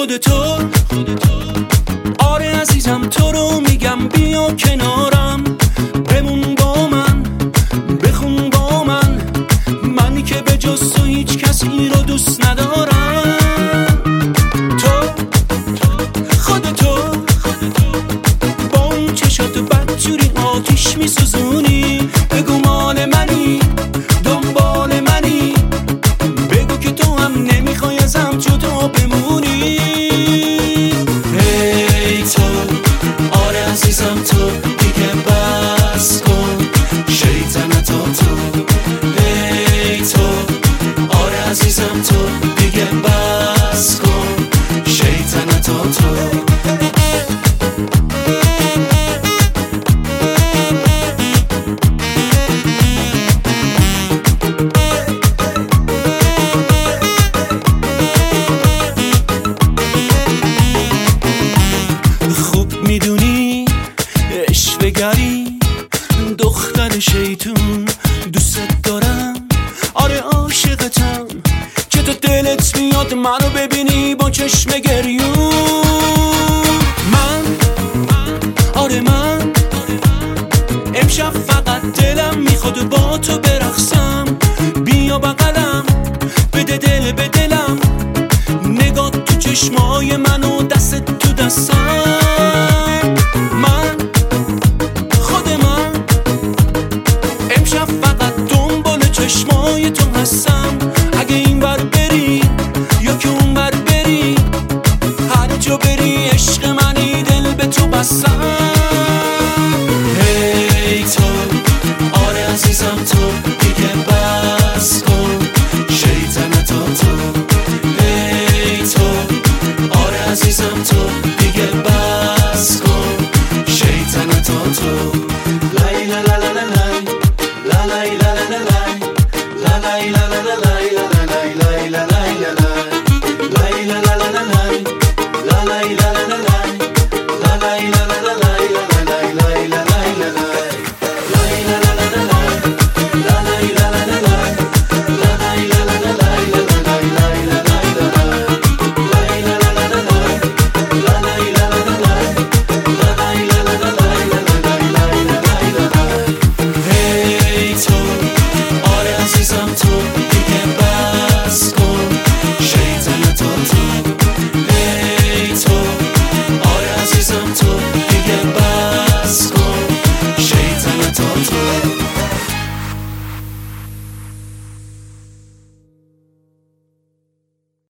خودتو. آره عزیزم تو رو میگم بیا کنارم. شیطون دوست دارم. آره عاشقتم. که تو دلت میاد منو ببینی با چشم گریون؟ آره من. امشب فقط دلم می‌خواد با تو برقصم. بیا بغلم بده دل به دلم. نگاه تو چشمای منو دست تو دستم. من خود من. امشب فقط دنبال چشمای تو هستم. اگه این بر بری یا که اون بر بری هر جا بری عشق منی دل به تو بستم. تو دیگه بس کن. شیطنت تو ای تو. آره عزیزم تو.